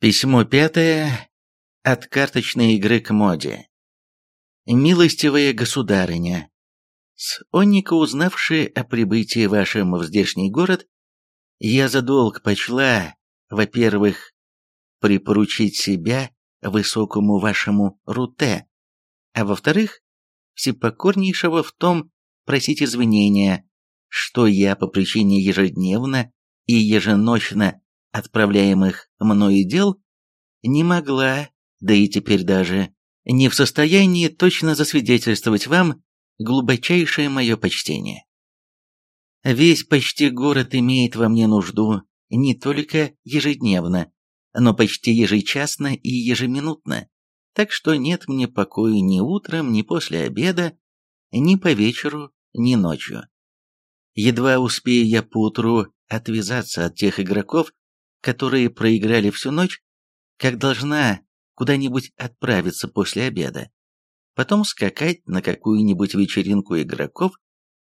Письмо пятое. От карточной игры к моде. Милостивая государыня, с Онника, узнавши о прибытии вашем в здешний город, я за долг почла, во-первых, припоручить себя высокому вашему Руте, а во-вторых, всепокорнейшего в том просить извинения, что я по причине ежедневно и еженочно отправляемых мною дел не могла, да и теперь даже, не в состоянии точно засвидетельствовать вам глубочайшее мое почтение. Весь почти город имеет во мне нужду не только ежедневно, но почти ежечасно и ежеминутно, так что нет мне покоя ни утром, ни после обеда, ни по вечеру, ни ночью. Едва успею я поутру отвязаться от тех игроков, которые проиграли всю ночь, как должна куда-нибудь отправиться после обеда, потом скакать на какую-нибудь вечеринку игроков,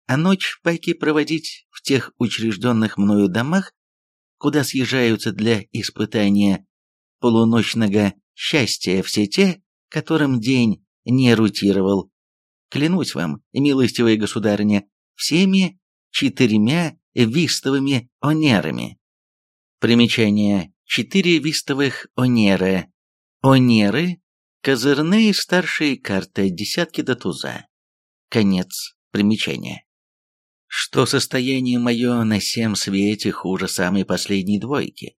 а ночь пайки проводить в тех учрежденных мною домах, куда съезжаются для испытания полуночного счастья все те, которым день не рутировал. Клянусь вам, милостивая государыня, всеми четырьмя вистовыми онерами. Примечание. Четыре вистовых онеры. Онеры – козырные старшие карты, десятки до туза. Конец примечания. Что состояние мое на всем свете хуже самой последней двойки.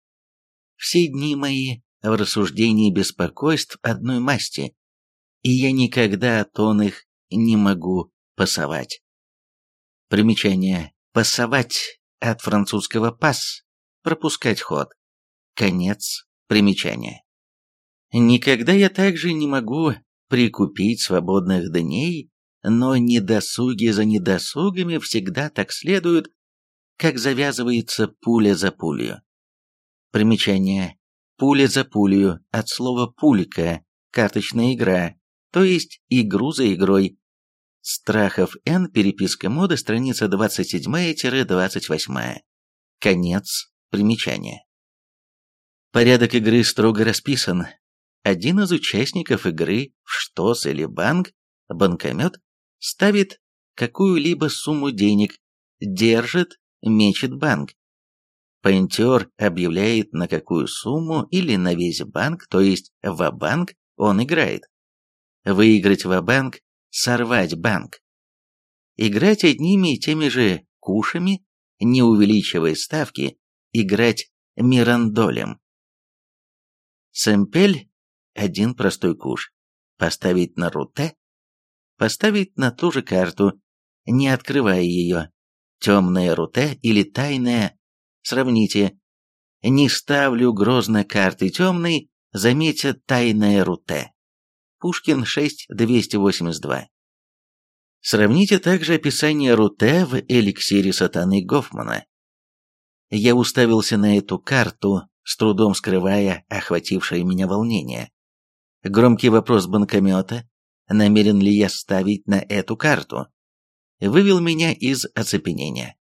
Все дни мои в рассуждении беспокойств одной масти, и я никогда от он их не могу пасовать. Примечание. Пасовать от французского «пас» пропускать ход. Конец примечания. Никогда я также не могу прикупить свободных дней, но недосуги за недосугами всегда так следуют, как завязывается пуля за пулю. Примечание. Пуля за пулю от слова пулька, карточная игра, то есть игру за игрой. Страхов Н. Переписка моды, страница 27-28. Конец Примечание. Порядок игры строго расписан. Один из участников игры в штос или банк, банкомет, ставит какую-либо сумму денег, держит, мечет банк. Пойнтер объявляет, на какую сумму или на весь банк, то есть в банк он играет. Выиграть в банк сорвать банк. Играть одними и теми же кушами, не увеличивая ставки, играть мирандолем. Сэмпель – один простой куш. Поставить на руте, поставить на ту же карту, не открывая ее. Темная руте или тайная, сравните. Не ставлю грозно карты темной, заметьте тайная руте. Пушкин 6.282. Сравните также описание руте в эликсире сатаны Гофмана. Я уставился на эту карту, с трудом скрывая охватившее меня волнение. Громкий вопрос банкомета, намерен ли я ставить на эту карту, вывел меня из оцепенения.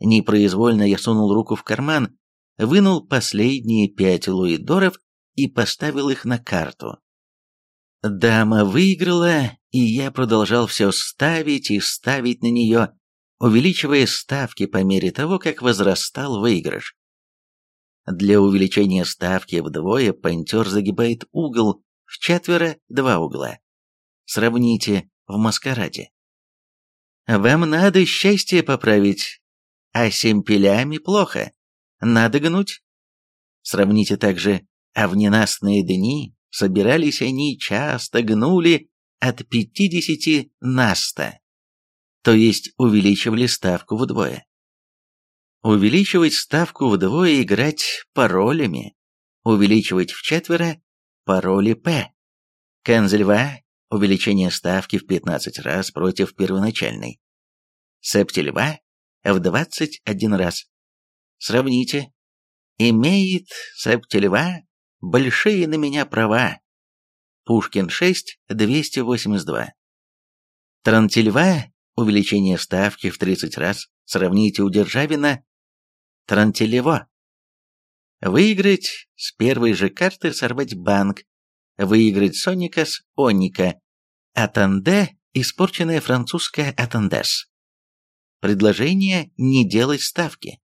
Непроизвольно я сунул руку в карман, вынул последние пять луидоров и поставил их на карту. Дама выиграла, и я продолжал все ставить и ставить на нее, увеличивая ставки по мере того, как возрастал выигрыш. Для увеличения ставки вдвое пантер загибает угол в четверо два угла. Сравните в маскараде. Вам надо счастье поправить, а семпелями плохо. Надо гнуть. Сравните также, а в ненастные дни собирались они часто гнули от пятидесяти на сто то есть увеличивали ставку вдвое. Увеличивать ставку вдвое играть паролями. Увеличивать в четверо пароли П. Канзельва – увеличение ставки в 15 раз против первоначальной. Септильва – в 21 раз. Сравните. Имеет Септильва большие на меня права. Пушкин 6, 282. Трантильва увеличение ставки в 30 раз, сравните у Державина Трантелево. Выиграть с первой же карты сорвать банк. Выиграть Соника с Оника. Атанде – испорченная французская Атандес. Предложение не делать ставки.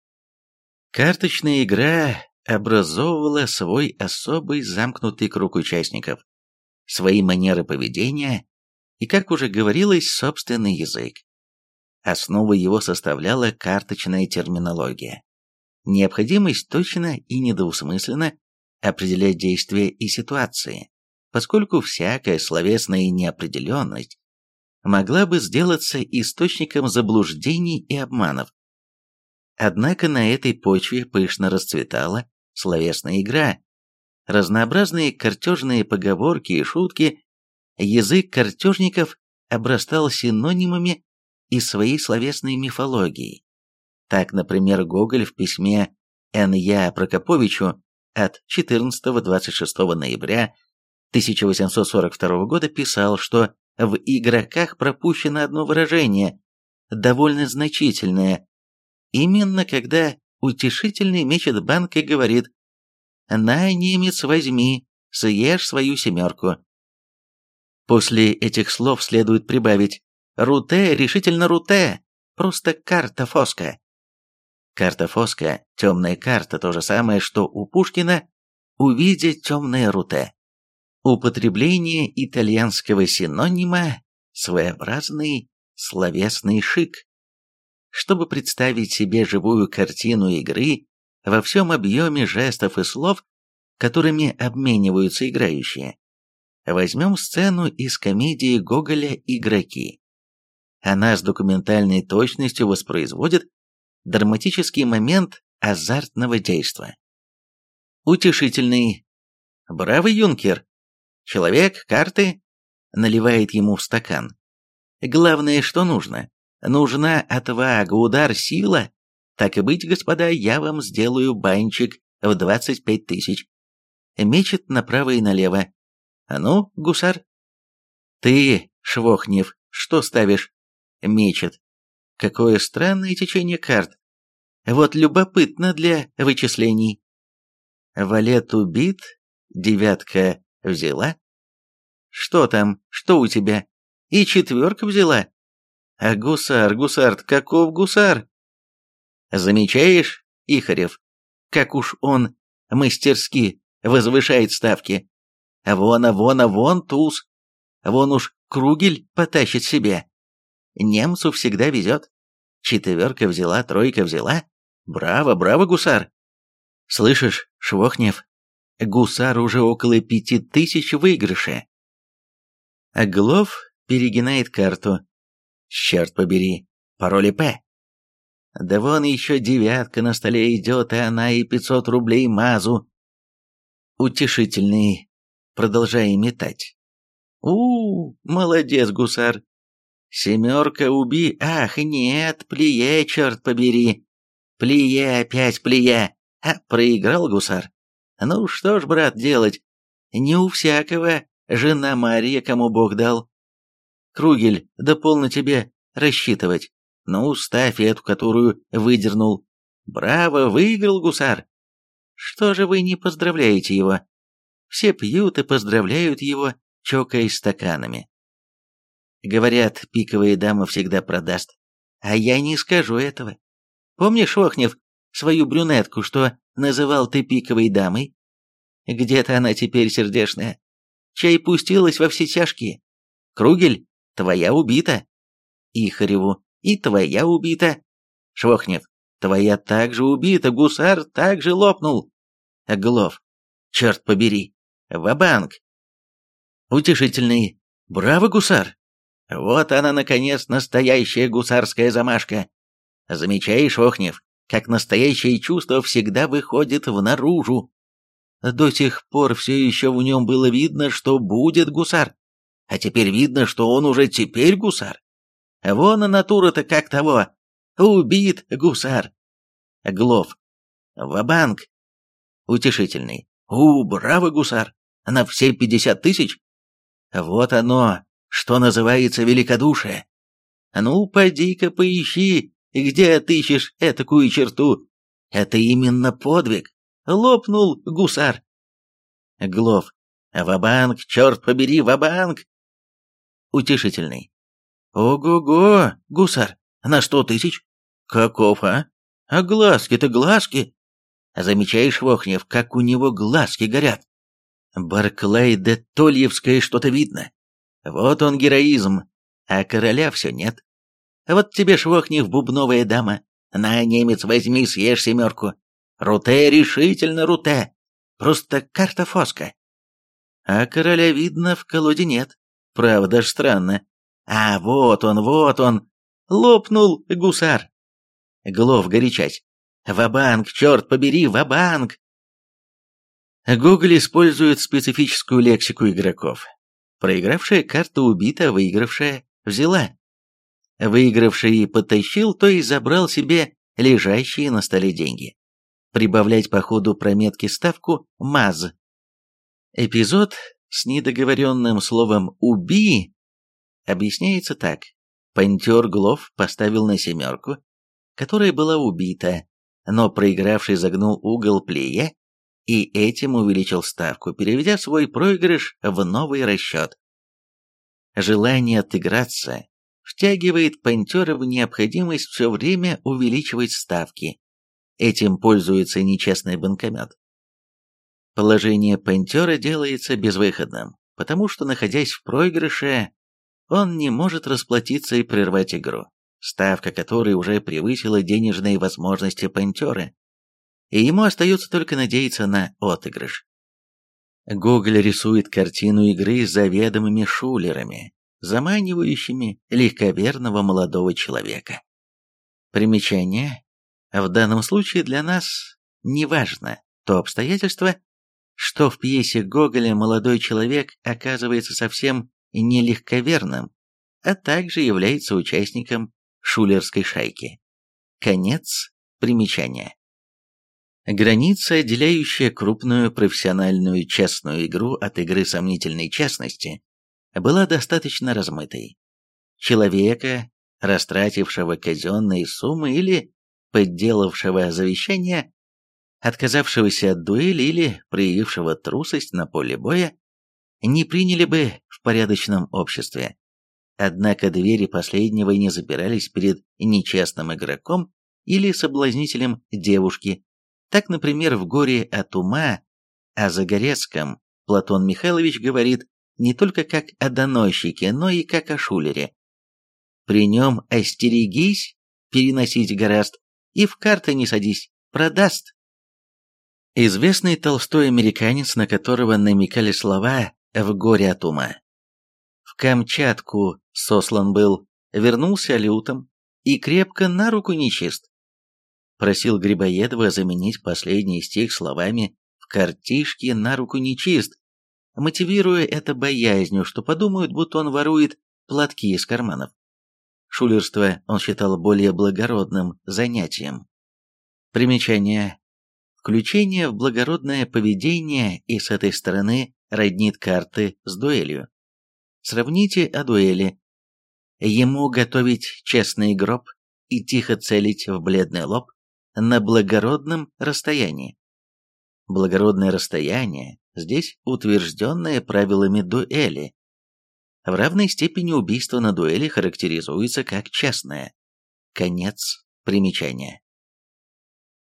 Карточная игра образовывала свой особый замкнутый круг участников, свои манеры поведения и, как уже говорилось, собственный язык. Основой его составляла карточная терминология. Необходимость точно и недвусмысленно определять действия и ситуации, поскольку всякая словесная неопределенность могла бы сделаться источником заблуждений и обманов. Однако на этой почве пышно расцветала словесная игра, разнообразные картежные поговорки и шутки, язык картежников обрастал синонимами и своей словесной мифологией. Так, например, Гоголь в письме Н.Я. Прокоповичу от 14-26 ноября 1842 года писал, что в игроках пропущено одно выражение, довольно значительное, именно когда утешительный мечет банк и говорит «На, немец, возьми, съешь свою семерку». После этих слов следует прибавить «Руте, решительно руте, просто карта фоска». Карта фоска, темная карта, то же самое, что у Пушкина «Увидеть темное руте». Употребление итальянского синонима «своеобразный словесный шик» чтобы представить себе живую картину игры во всем объеме жестов и слов, которыми обмениваются играющие. Возьмем сцену из комедии Гоголя «Игроки». Она с документальной точностью воспроизводит драматический момент азартного действа. Утешительный «Браво, юнкер!» Человек, карты, наливает ему в стакан. Главное, что нужно, Нужна отвага, удар, сила. Так и быть, господа, я вам сделаю банчик в двадцать пять тысяч. Мечет направо и налево. А ну, гусар. Ты, Швохнев, что ставишь? Мечет. Какое странное течение карт. Вот любопытно для вычислений. Валет убит, девятка взяла. Что там, что у тебя? И четверка взяла. А гусар, гусар, каков гусар? Замечаешь, Ихарев, как уж он мастерски возвышает ставки. Вон, а вон, а вон туз. Вон уж кругель потащит себе. Немцу всегда везет. Четверка взяла, тройка взяла. Браво, браво, гусар. Слышишь, Швохнев, гусар уже около пяти тысяч выигрыша. Оглов перегинает карту, Черт побери, пароли П. Да вон еще девятка на столе идет, и она и пятьсот рублей мазу. Утешительный, продолжая метать. у, молодец, гусар. Семерка уби, ах, нет, плие, черт побери. Плие, опять плие. А, проиграл гусар. Ну что ж, брат, делать? Не у всякого жена Мария, кому Бог дал. Кругель, да полно тебе рассчитывать. Ну, ставь эту, которую выдернул. Браво, выиграл гусар. Что же вы не поздравляете его? Все пьют и поздравляют его, чокаясь стаканами. Говорят, пиковая дама всегда продаст. А я не скажу этого. Помнишь, Охнев, свою брюнетку, что называл ты пиковой дамой? Где-то она теперь сердешная. Чай пустилась во все тяжкие. Кругель, твоя убита. Ихареву, и твоя убита. Швохнев, твоя также убита, гусар также лопнул. Глов, черт побери, ва-банк. Утешительный, браво, гусар. Вот она, наконец, настоящая гусарская замашка. Замечаешь, Швохнев, как настоящее чувство всегда выходит в наружу. До сих пор все еще в нем было видно, что будет гусар. А теперь видно, что он уже теперь гусар. Вон натура-то как того. Убит гусар. Глов. Ва-банк. Утешительный. У, браво, гусар. На все пятьдесят тысяч? Вот оно, что называется великодушие. Ну, поди-ка поищи, где отыщешь этакую черту. Это именно подвиг. Лопнул гусар. Глов. Ва-банк, черт побери, ва-банк. Утешительный. Ого-го, гусар, на сто тысяч? Каков, а? А глазки-то глазки. Замечаешь, Вохнев, как у него глазки горят? Барклай де Тольевское что-то видно. Вот он героизм, а короля все нет. Вот тебе, Швохнев, бубновая дама. На, немец, возьми, съешь семерку. Руте решительно руте. Просто карта фоска. А короля видно в колоде нет. Правда ж странно. А вот он, вот он. Лопнул гусар. Глов горячать. Ва-банк, черт побери, ва-банк. Гоголь использует специфическую лексику игроков. Проигравшая карта убита, выигравшая взяла. Выигравший потащил, то и забрал себе лежащие на столе деньги. Прибавлять по ходу прометки ставку «МАЗ». Эпизод с недоговоренным словом «уби» объясняется так. Пантер Глов поставил на семерку, которая была убита, но проигравший загнул угол плея и этим увеличил ставку, переведя свой проигрыш в новый расчет. Желание отыграться втягивает пантера в необходимость все время увеличивать ставки. Этим пользуется нечестный банкомет. Положение пантера делается безвыходным, потому что, находясь в проигрыше, он не может расплатиться и прервать игру, ставка которой уже превысила денежные возможности пантера, и ему остается только надеяться на отыгрыш. Гоголь рисует картину игры с заведомыми шулерами, заманивающими легковерного молодого человека. Примечание. В данном случае для нас не важно то обстоятельство, что в пьесе Гоголя молодой человек оказывается совсем не легковерным, а также является участником шулерской шайки. Конец примечания. Граница, отделяющая крупную профессиональную частную игру от игры сомнительной частности, была достаточно размытой. Человека, растратившего казенные суммы или подделавшего завещание, отказавшегося от дуэли или проявившего трусость на поле боя, не приняли бы в порядочном обществе. Однако двери последнего не запирались перед нечестным игроком или соблазнителем девушки. Так, например, в «Горе от ума» о Загорецком Платон Михайлович говорит не только как о доносчике, но и как о шулере. При нем остерегись переносить гораст, и в карты не садись, продаст. Известный толстой американец, на которого намекали слова «в горе от ума». В Камчатку сослан был, вернулся лютом и крепко на руку нечист. Просил Грибоедова заменить последний стих словами «в картишке на руку нечист», мотивируя это боязнью, что подумают, будто он ворует платки из карманов. Шулерство он считал более благородным занятием. Примечание. Включение в благородное поведение и с этой стороны роднит карты с дуэлью. Сравните о дуэли. Ему готовить честный гроб и тихо целить в бледный лоб на благородном расстоянии. Благородное расстояние здесь утвержденное правилами дуэли. В равной степени убийство на дуэли характеризуется как частное. Конец примечания.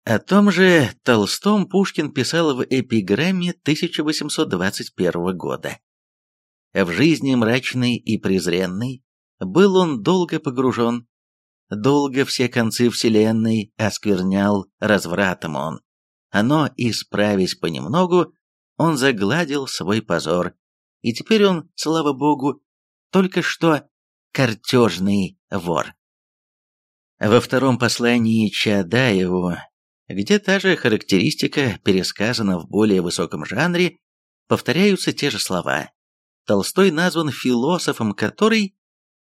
О том же Толстом Пушкин писал в эпиграмме 1821 года. В жизни мрачной и презренной был он долго погружен, долго все концы вселенной осквернял развратом он но, исправясь понемногу, он загладил свой позор, и теперь он, слава богу, только что картежный вор. Во втором послании Чадаеву, где та же характеристика пересказана в более высоком жанре, повторяются те же слова. Толстой назван философом, который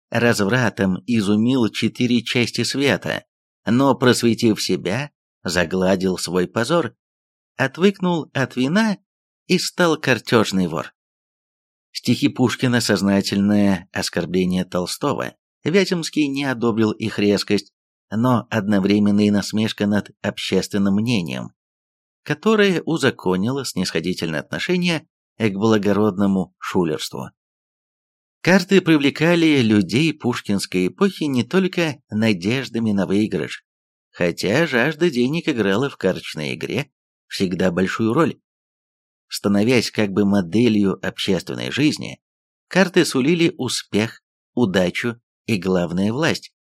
развратом изумил четыре части света, но, просветив себя, загладил свой позор, отвыкнул от вина и стал картежный вор. Стихи Пушкина – сознательное оскорбление Толстого. Вяземский не одобрил их резкость, но одновременно и насмешка над общественным мнением. которое узаконило снисходительное отношение к благородному шулерству. Карты привлекали людей пушкинской эпохи не только надеждами на выигрыш, хотя жажда денег играла в карточной игре всегда большую роль. Становясь как бы моделью общественной жизни, карты сулили успех, удачу и, главное, власть.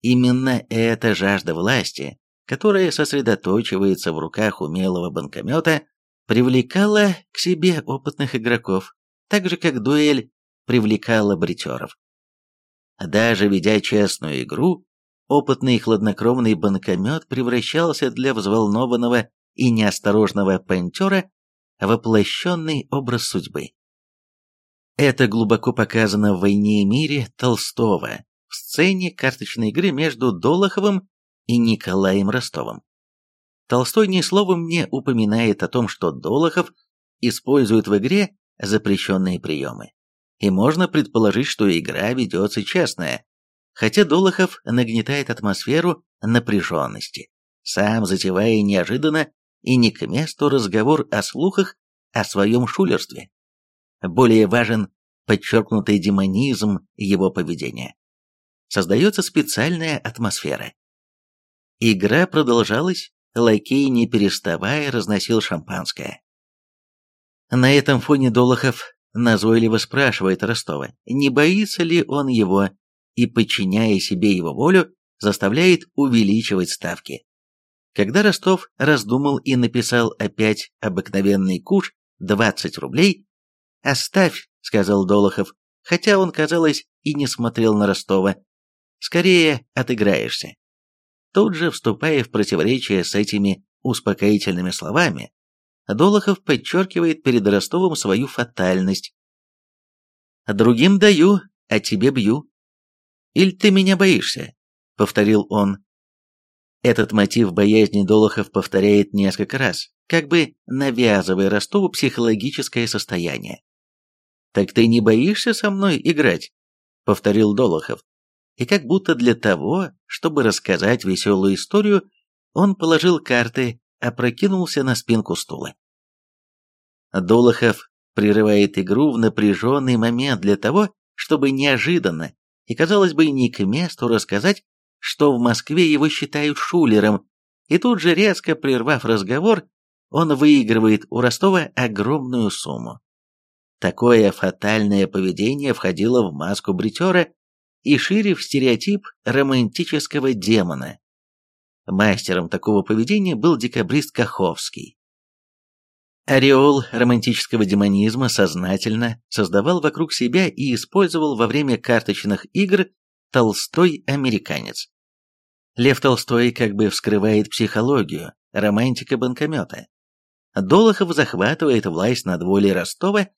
Именно эта жажда власти, которая сосредоточивается в руках умелого банкомета, привлекала к себе опытных игроков, так же как дуэль привлекала бритеров. Даже ведя честную игру, опытный и хладнокровный банкомет превращался для взволнованного и неосторожного пантера воплощенный образ судьбы. Это глубоко показано в «Войне и мире» Толстого в сцене карточной игры между Долоховым и Николаем Ростовым. Толстой ни словом не упоминает о том, что Долохов использует в игре запрещенные приемы. И можно предположить, что игра ведется честная, хотя Долохов нагнетает атмосферу напряженности, сам затевая неожиданно и не к месту разговор о слухах о своем шулерстве. Более важен подчеркнутый демонизм его поведения. Создается специальная атмосфера. Игра продолжалась, лакей не переставая разносил шампанское. На этом фоне Долохов назойливо спрашивает Ростова, не боится ли он его, и, подчиняя себе его волю, заставляет увеличивать ставки. Когда Ростов раздумал и написал опять обыкновенный куш 20 рублей, «Оставь», — сказал Долохов, хотя он, казалось, и не смотрел на Ростова. «Скорее отыграешься». Тут же, вступая в противоречие с этими успокоительными словами, Долохов подчеркивает перед Ростовым свою фатальность. «Другим даю, а тебе бью». «Иль ты меня боишься?» — повторил он. Этот мотив боязни Долохов повторяет несколько раз, как бы навязывая Ростову психологическое состояние. «Так ты не боишься со мной играть?» — повторил Долохов. И как будто для того, чтобы рассказать веселую историю, он положил карты, опрокинулся на спинку стула. Долохов прерывает игру в напряженный момент для того, чтобы неожиданно и, казалось бы, не к месту рассказать, что в Москве его считают шулером, и тут же, резко прервав разговор, он выигрывает у Ростова огромную сумму. Такое фатальное поведение входило в маску бритера и шире в стереотип романтического демона. Мастером такого поведения был декабрист Каховский. Ореол романтического демонизма сознательно создавал вокруг себя и использовал во время карточных игр Толстой американец. Лев Толстой как бы вскрывает психологию романтика банкомета. Долохов захватывает власть над волей Ростова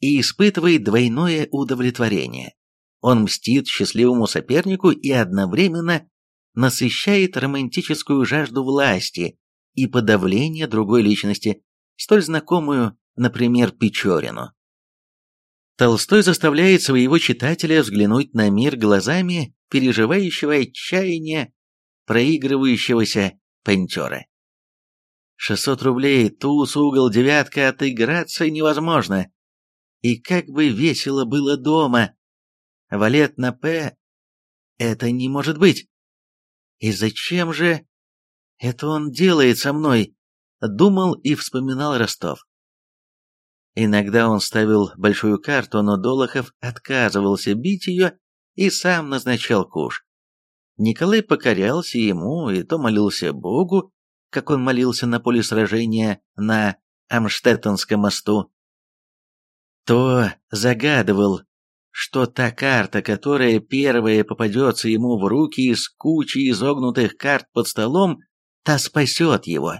и испытывает двойное удовлетворение. Он мстит счастливому сопернику и одновременно насыщает романтическую жажду власти и подавления другой личности, столь знакомую, например, Печорину. Толстой заставляет своего читателя взглянуть на мир глазами переживающего отчаяние проигрывающегося пантера. 600 рублей, туз, угол, девятка, отыграться невозможно. И как бы весело было дома. Валет на П... Это не может быть. И зачем же... Это он делает со мной? Думал и вспоминал Ростов. Иногда он ставил большую карту, но Долохов отказывался бить ее и сам назначал куш. Николай покорялся ему и то молился Богу, как он молился на поле сражения на Амштеттенском мосту, то загадывал, что та карта, которая первая попадется ему в руки из кучи изогнутых карт под столом, та спасет его.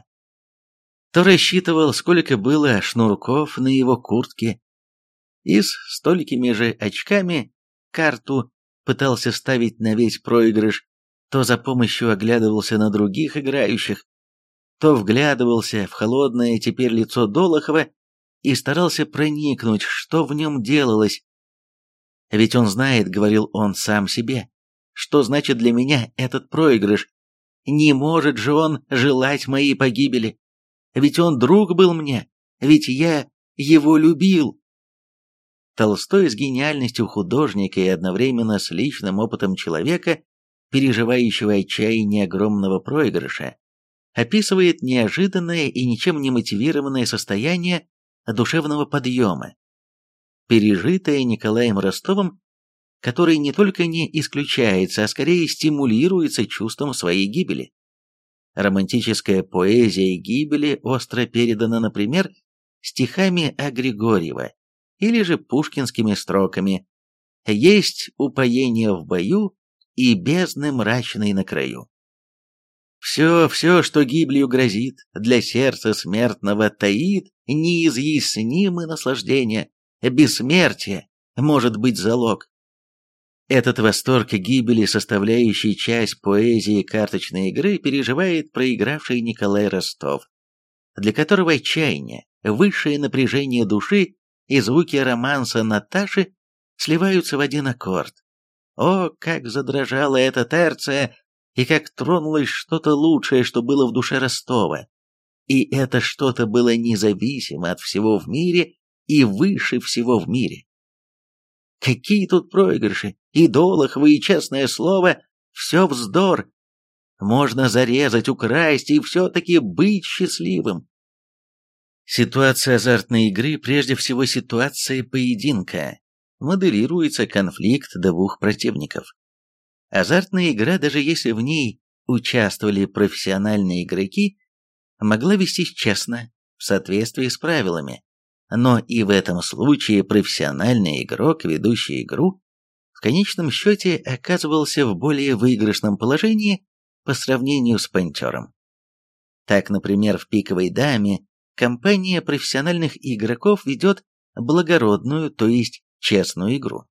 То рассчитывал, сколько было шнурков на его куртке, и с столькими же очками карту пытался ставить на весь проигрыш, то за помощью оглядывался на других играющих, то вглядывался в холодное теперь лицо Долохова и старался проникнуть, что в нем делалось. Ведь он знает, говорил он сам себе, что значит для меня этот проигрыш. Не может же он желать моей погибели. ведь он друг был мне, ведь я его любил. Толстой с гениальностью художника и одновременно с личным опытом человека, переживающего отчаяние огромного проигрыша, описывает неожиданное и ничем не мотивированное состояние душевного подъема, пережитое Николаем Ростовым, который не только не исключается, а скорее стимулируется чувством своей гибели. Романтическая поэзия гибели остро передана, например, стихами о Григорьева или же пушкинскими строками «Есть упоение в бою и бездны мрачной на краю». Все, все, что гибелью грозит, для сердца смертного таит неизъяснимое наслаждение, бессмертие может быть залог. Этот восторг гибели, составляющий часть поэзии карточной игры, переживает проигравший Николай Ростов, для которого отчаяние, высшее напряжение души и звуки романса Наташи сливаются в один аккорд. О, как задрожала эта терция, и как тронулось что-то лучшее, что было в душе Ростова. И это что-то было независимо от всего в мире и выше всего в мире. Какие тут проигрыши, и долоховы, и честное слово, все вздор. Можно зарезать, украсть и все-таки быть счастливым. Ситуация азартной игры прежде всего ситуация поединка. Моделируется конфликт двух противников. Азартная игра, даже если в ней участвовали профессиональные игроки, могла вестись честно, в соответствии с правилами. Но и в этом случае профессиональный игрок, ведущий игру, в конечном счете оказывался в более выигрышном положении по сравнению с пантером. Так, например, в «Пиковой даме» компания профессиональных игроков ведет благородную, то есть честную игру.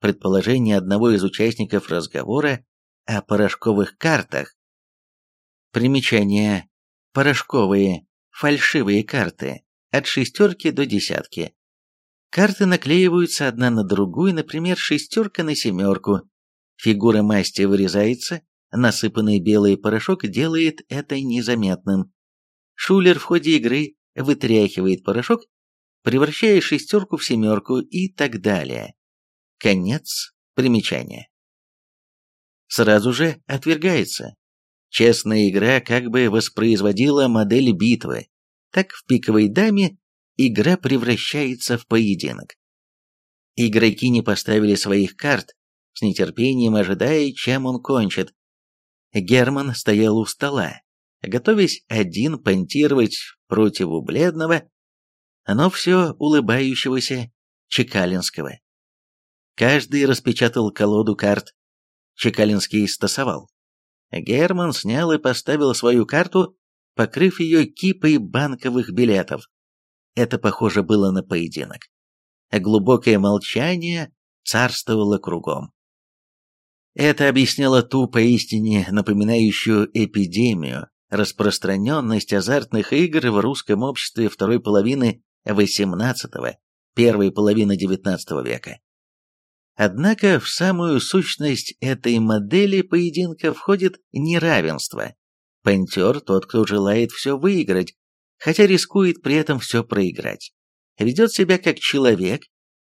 Предположение одного из участников разговора о порошковых картах. Примечание. Порошковые, фальшивые карты от шестерки до десятки. Карты наклеиваются одна на другую, например, шестерка на семерку. Фигура масти вырезается, насыпанный белый порошок делает это незаметным. Шулер в ходе игры вытряхивает порошок, превращая шестерку в семерку и так далее. Конец примечания. Сразу же отвергается. Честная игра как бы воспроизводила модель битвы, так в пиковой даме игра превращается в поединок. Игроки не поставили своих карт, с нетерпением ожидая, чем он кончит. Герман стоял у стола, готовясь один понтировать против бледного, но все улыбающегося Чекалинского. Каждый распечатал колоду карт. Чекалинский стасовал. Герман снял и поставил свою карту покрыв ее кипой банковых билетов. Это похоже было на поединок. Глубокое молчание царствовало кругом. Это объясняло ту поистине напоминающую эпидемию, распространенность азартных игр в русском обществе второй половины XVIII, первой половины XIX века. Однако в самую сущность этой модели поединка входит неравенство, Пантер – тот, кто желает все выиграть, хотя рискует при этом все проиграть. Ведет себя как человек,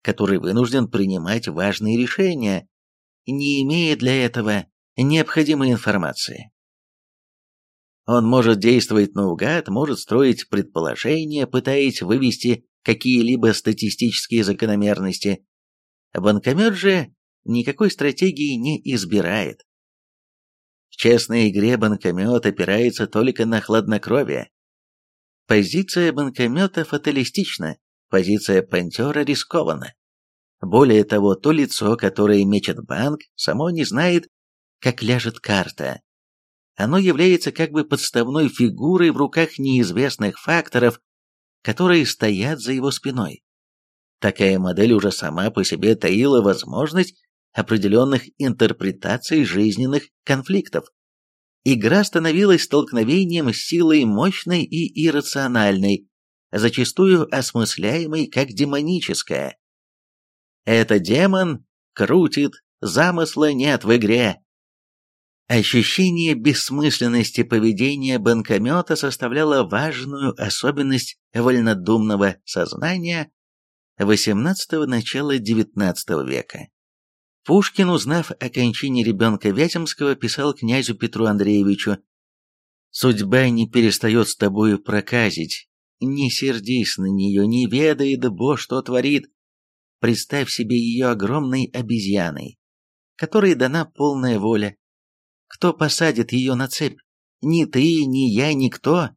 который вынужден принимать важные решения, не имея для этого необходимой информации. Он может действовать наугад, может строить предположения, пытаясь вывести какие-либо статистические закономерности. Банкомет же никакой стратегии не избирает честной игре банкомет опирается только на хладнокровие. Позиция банкомета фаталистична, позиция пантера рискована. Более того, то лицо, которое мечет банк, само не знает, как ляжет карта. Оно является как бы подставной фигурой в руках неизвестных факторов, которые стоят за его спиной. Такая модель уже сама по себе таила возможность определенных интерпретаций жизненных конфликтов. Игра становилась столкновением с силой мощной и иррациональной, зачастую осмысляемой как демоническая. «Это демон крутит, замысла нет в игре». Ощущение бессмысленности поведения банкомета составляло важную особенность вольнодумного сознания XVIII – начала XIX века. Пушкин, узнав о кончине ребенка Вяземского, писал князю Петру Андреевичу «Судьба не перестает с тобою проказить, не сердись на нее, не ведает Бо, что творит. Представь себе ее огромной обезьяной, которой дана полная воля, кто посадит ее на цепь? Ни ты, ни я, никто.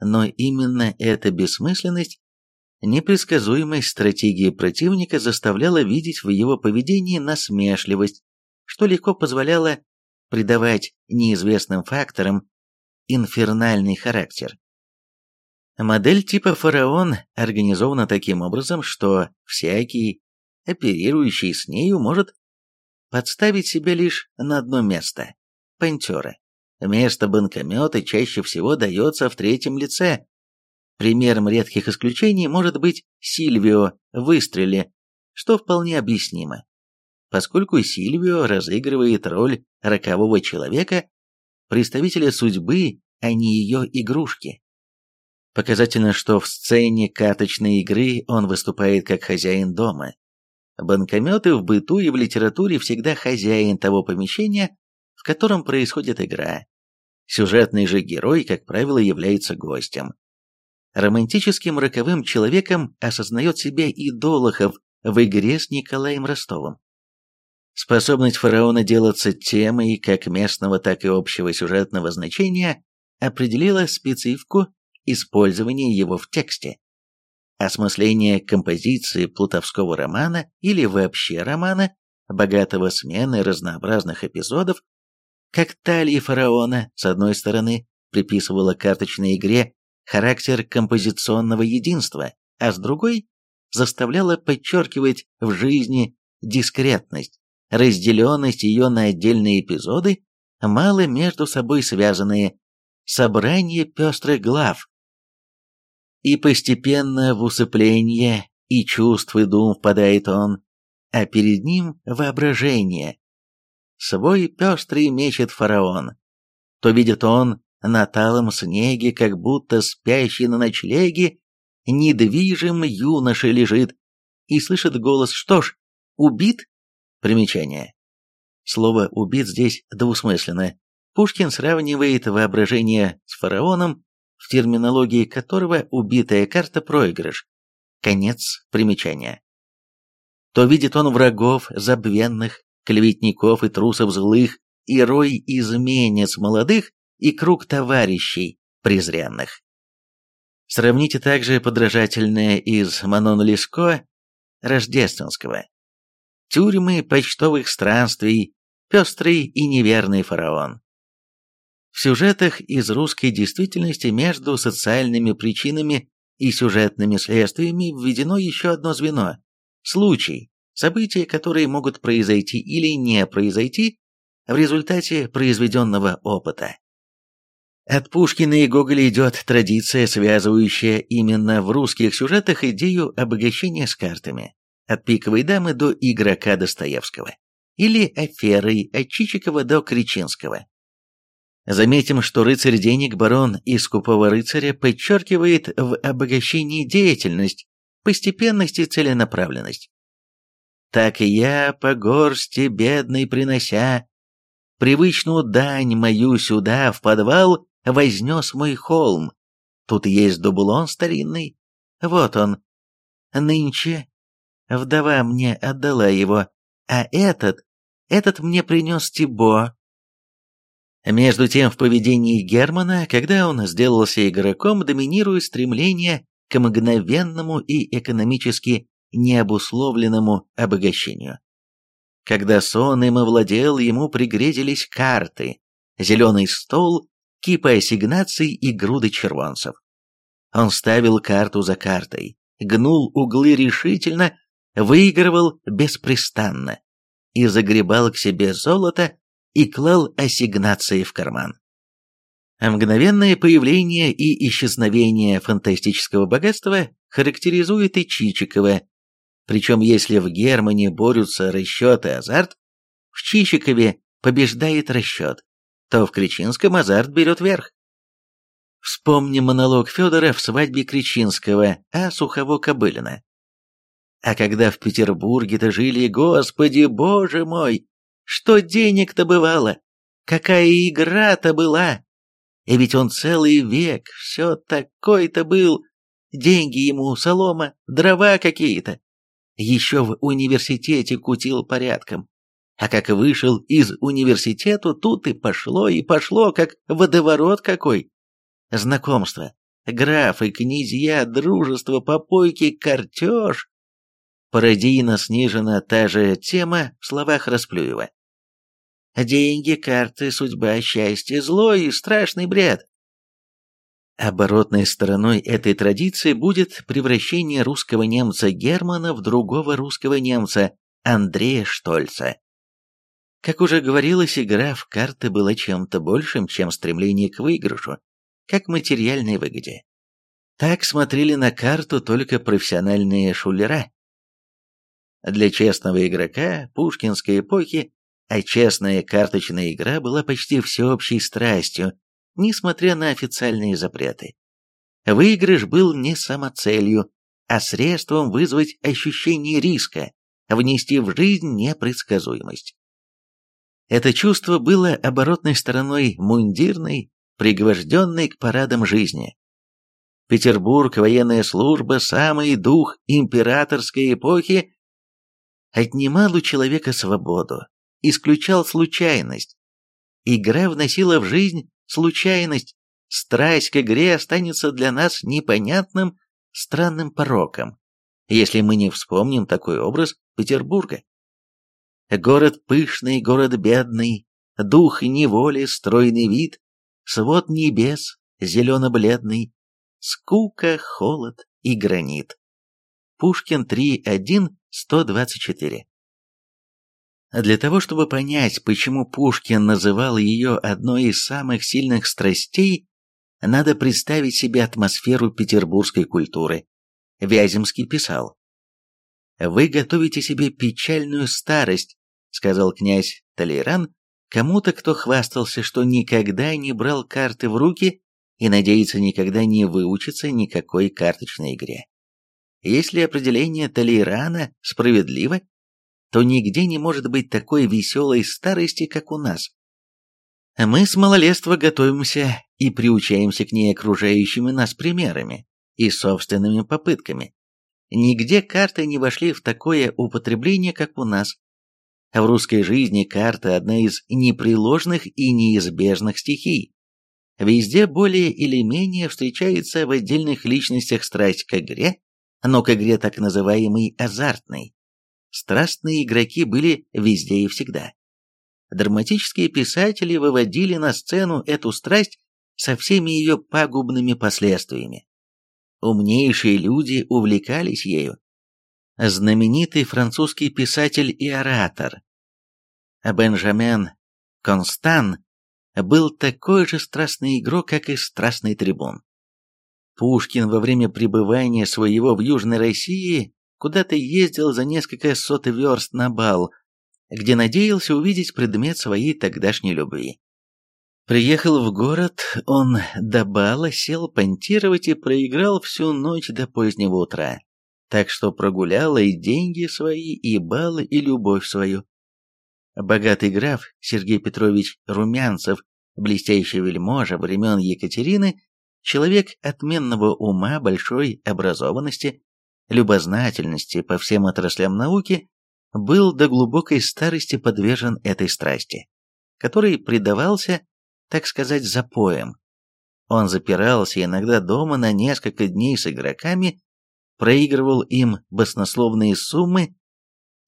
Но именно эта бессмысленность, непредсказуемость стратегии противника заставляла видеть в его поведении насмешливость, что легко позволяло придавать неизвестным факторам инфернальный характер. Модель типа фараон организована таким образом, что всякий, оперирующий с нею, может подставить себя лишь на одно место – пантера. Место банкомета чаще всего дается в третьем лице. Примером редких исключений может быть Сильвио в что вполне объяснимо. Поскольку Сильвио разыгрывает роль рокового человека, представителя судьбы, а не ее игрушки. Показательно, что в сцене каточной игры он выступает как хозяин дома, Банкометы в быту и в литературе всегда хозяин того помещения, в котором происходит игра. Сюжетный же герой, как правило, является гостем. Романтическим роковым человеком осознает себя и Долохов в игре с Николаем Ростовым. Способность фараона делаться темой как местного, так и общего сюжетного значения определила специфику использования его в тексте осмысление композиции плутовского романа или вообще романа, богатого смены разнообразных эпизодов, как талии фараона, с одной стороны, приписывала карточной игре характер композиционного единства, а с другой заставляла подчеркивать в жизни дискретность, разделенность ее на отдельные эпизоды, мало между собой связанные, собрание пестрых глав, и постепенно в усыпление и чувств и дум впадает он, а перед ним воображение. Свой пестрый мечет фараон. То видит он на талом снеге, как будто спящий на ночлеге, недвижим юноша лежит, и слышит голос «Что ж, убит?» Примечание. Слово «убит» здесь двусмысленно. Пушкин сравнивает воображение с фараоном в терминологии которого убитая карта – проигрыш. Конец примечания. То видит он врагов забвенных, клеветников и трусов злых, и рой изменец молодых, и круг товарищей презренных. Сравните также подражательное из Манон Леско рождественского. Тюрьмы почтовых странствий, пестрый и неверный фараон. В сюжетах из русской действительности между социальными причинами и сюжетными следствиями введено еще одно звено – случай, события, которые могут произойти или не произойти в результате произведенного опыта. От Пушкина и Гоголя идет традиция, связывающая именно в русских сюжетах идею обогащения с картами, от пиковой дамы до игрока Достоевского, или аферой от Чичикова до Кричинского. Заметим, что рыцарь денег, барон и скупого рыцаря подчеркивает в обогащении деятельность, постепенность и целенаправленность. Так и я, по горсти бедной принося, привычную дань мою сюда, в подвал, вознес мой холм. Тут есть дублон старинный, вот он. Нынче вдова мне отдала его, а этот, этот мне принес Тибо, между тем, в поведении Германа, когда он сделался игроком, доминирует стремление к мгновенному и экономически необусловленному обогащению. Когда сон им овладел, ему пригрезились карты, зеленый стол, кипы ассигнаций и груды червонцев. Он ставил карту за картой, гнул углы решительно, выигрывал беспрестанно и загребал к себе золото, и клал ассигнации в карман. Мгновенное появление и исчезновение фантастического богатства характеризует и Чичикова, причем если в Германе борются расчет и азарт, в Чичикове побеждает расчет, то в Кричинском азарт берет верх. Вспомни монолог Федора в свадьбе Кричинского, а Сухово-Кобылина. А когда в Петербурге-то жили, господи, боже мой, что денег-то бывало, какая игра-то была. И ведь он целый век все такой-то был, деньги ему, солома, дрова какие-то. Еще в университете кутил порядком. А как вышел из университета, тут и пошло, и пошло, как водоворот какой. Знакомство, графы, князья, дружество, попойки, картеж. Пародийно снижена та же тема в словах Расплюева. Деньги, карты, судьба, счастье, зло и страшный бред. Оборотной стороной этой традиции будет превращение русского немца Германа в другого русского немца Андрея Штольца. Как уже говорилось, игра в карты была чем-то большим, чем стремление к выигрышу, как материальной выгоде. Так смотрели на карту только профессиональные шулера. Для честного игрока пушкинской эпохи, а честная карточная игра была почти всеобщей страстью, несмотря на официальные запреты. Выигрыш был не самоцелью, а средством вызвать ощущение риска, внести в жизнь непредсказуемость. Это чувство было оборотной стороной мундирной, пригвожденной к парадам жизни. Петербург, военная служба, самый дух императорской эпохи отнимал у человека свободу, исключал случайность. Игра вносила в жизнь случайность, страсть к игре останется для нас непонятным, странным пороком, если мы не вспомним такой образ Петербурга. Город пышный, город бедный, дух неволи, стройный вид, свод небес, зелено-бледный, скука, холод и гранит. Пушкин 3.1, 124. Для того, чтобы понять, почему Пушкин называл ее одной из самых сильных страстей, надо представить себе атмосферу петербургской культуры. Вяземский писал. «Вы готовите себе печальную старость», — сказал князь Толейран, кому-то, кто хвастался, что никогда не брал карты в руки и надеется никогда не выучиться никакой карточной игре. Если определение Толейрана справедливо, то нигде не может быть такой веселой старости, как у нас. Мы с малолетства готовимся и приучаемся к ней окружающими нас примерами и собственными попытками. Нигде карты не вошли в такое употребление, как у нас. В русской жизни карта – одна из непреложных и неизбежных стихий. Везде более или менее встречается в отдельных личностях страсть к игре, но к игре так называемой азартной. Страстные игроки были везде и всегда. Драматические писатели выводили на сцену эту страсть со всеми ее пагубными последствиями. Умнейшие люди увлекались ею. Знаменитый французский писатель и оратор Бенджамен Констан был такой же страстный игрок, как и страстный трибун. Пушкин во время пребывания своего в Южной России куда-то ездил за несколько сот верст на бал, где надеялся увидеть предмет своей тогдашней любви. Приехал в город, он до бала сел понтировать и проиграл всю ночь до позднего утра, так что прогулял и деньги свои, и балы, и любовь свою. Богатый граф Сергей Петрович Румянцев, блестящий вельможа времен Екатерины, человек отменного ума, большой образованности, любознательности по всем отраслям науки, был до глубокой старости подвержен этой страсти, который предавался, так сказать, запоем. Он запирался иногда дома на несколько дней с игроками, проигрывал им баснословные суммы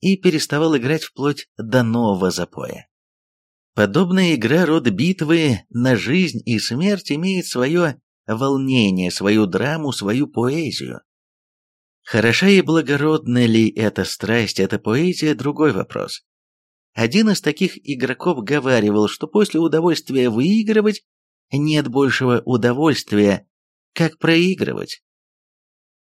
и переставал играть вплоть до нового запоя. Подобная игра род битвы на жизнь и смерть имеет свое волнение, свою драму, свою поэзию. Хороша и благородна ли эта страсть, эта поэзия – другой вопрос. Один из таких игроков говаривал, что после удовольствия выигрывать нет большего удовольствия, как проигрывать.